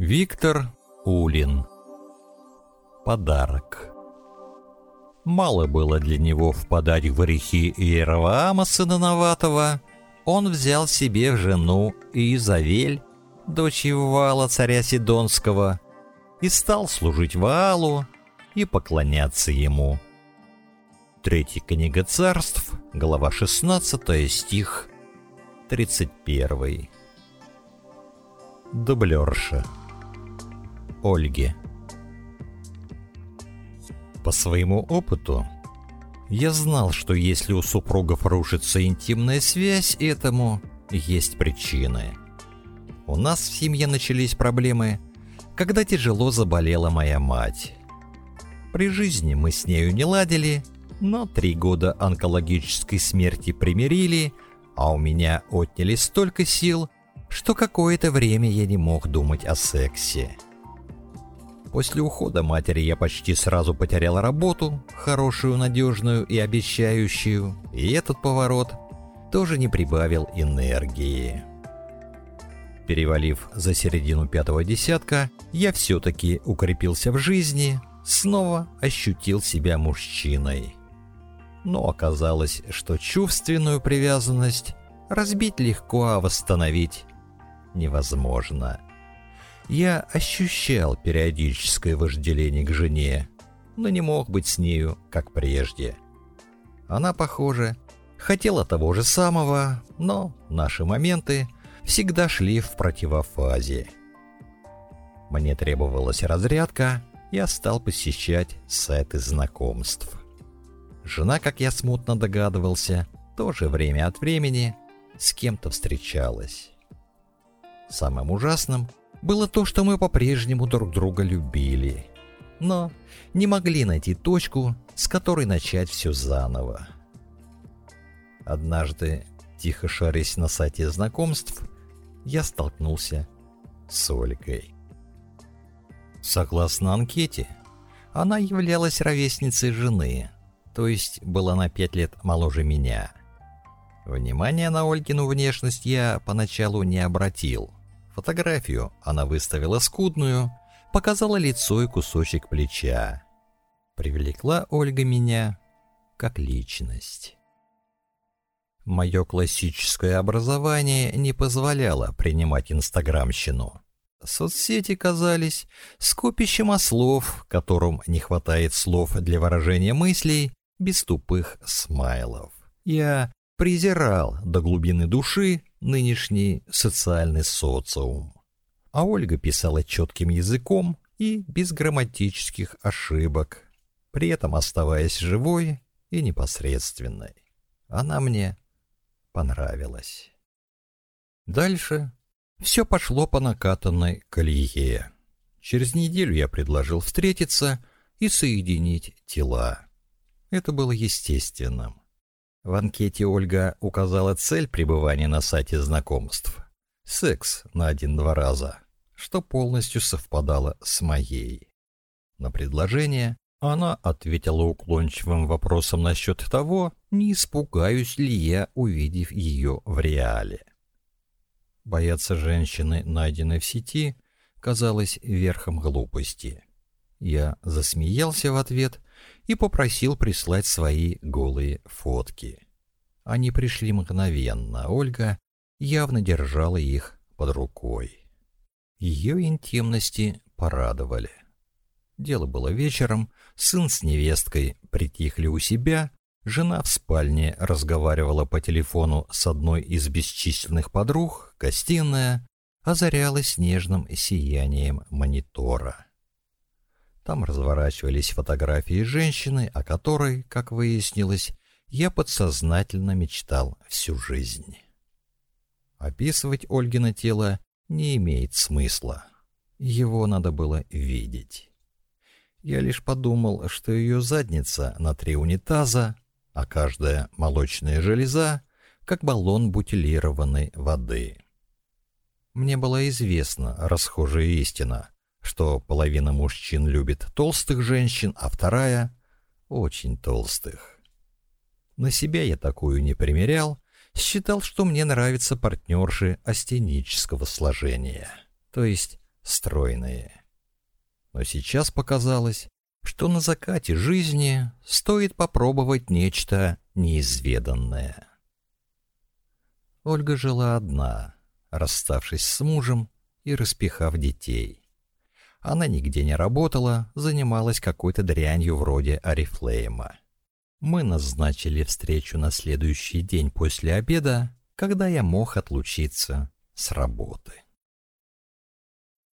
Виктор Улин. Подарок. Мало было для него впадать в грехи Иераваама, сына Новатова. Он взял себе в жену Изавель, дочь Вала, царя Сидонского, и стал служить Ваалу и поклоняться ему. Третья книга царств, глава 16, стих 31. Дублерша. Ольге. По своему опыту я знал, что если у супругов рушится интимная связь, этому есть причины. У нас в семье начались проблемы, когда тяжело заболела моя мать. При жизни мы с нею не ладили, но три года онкологической смерти примирили, а у меня отняли столько сил, что какое-то время я не мог думать о сексе. После ухода матери я почти сразу потерял работу, хорошую, надежную и обещающую, и этот поворот тоже не прибавил энергии. Перевалив за середину пятого десятка, я все-таки укрепился в жизни, снова ощутил себя мужчиной. Но оказалось, что чувственную привязанность разбить легко, а восстановить невозможно. Я ощущал периодическое вожделение к жене, но не мог быть с нею, как прежде. Она, похоже, хотела того же самого, но наши моменты всегда шли в противофазе. Мне требовалась разрядка, я стал посещать сайты знакомств. Жена, как я смутно догадывался, тоже время от времени с кем-то встречалась. Самым ужасным было то, что мы по-прежнему друг друга любили, но не могли найти точку, с которой начать все заново. Однажды, тихо шарясь на сайте знакомств, я столкнулся с Ольгой. Согласно анкете, она являлась ровесницей жены, то есть была на пять лет моложе меня. Внимания на Ольгину внешность я поначалу не обратил – Фотографию она выставила скудную, показала лицо и кусочек плеча. Привлекла Ольга меня как личность. Мое классическое образование не позволяло принимать инстаграмщину. Соцсети казались скопищем ослов, которым не хватает слов для выражения мыслей без тупых смайлов. Я презирал до глубины души нынешний социальный социум. А Ольга писала четким языком и без грамматических ошибок, при этом оставаясь живой и непосредственной. Она мне понравилась. Дальше все пошло по накатанной колее. Через неделю я предложил встретиться и соединить тела. Это было естественным. В анкете Ольга указала цель пребывания на сайте знакомств. Секс на один-два раза, что полностью совпадало с моей. На предложение она ответила уклончивым вопросом насчет того, не испугаюсь ли я, увидев ее в реале. Бояться женщины, найденной в сети, казалось верхом глупости. Я засмеялся в ответ и попросил прислать свои голые фотки. Они пришли мгновенно, Ольга явно держала их под рукой. Ее интимности порадовали. Дело было вечером, сын с невесткой притихли у себя, жена в спальне разговаривала по телефону с одной из бесчисленных подруг, гостиная озарялась нежным сиянием монитора. Там разворачивались фотографии женщины, о которой, как выяснилось, я подсознательно мечтал всю жизнь. Описывать Ольгино тело не имеет смысла. Его надо было видеть. Я лишь подумал, что ее задница на три унитаза, а каждая молочная железа как баллон бутилированной воды. Мне была известна расхожая истина что половина мужчин любит толстых женщин, а вторая — очень толстых. На себя я такую не примерял, считал, что мне нравятся партнерши астенического сложения, то есть стройные. Но сейчас показалось, что на закате жизни стоит попробовать нечто неизведанное. Ольга жила одна, расставшись с мужем и распихав детей. Она нигде не работала, занималась какой-то дрянью вроде Арифлейма. Мы назначили встречу на следующий день после обеда, когда я мог отлучиться с работы.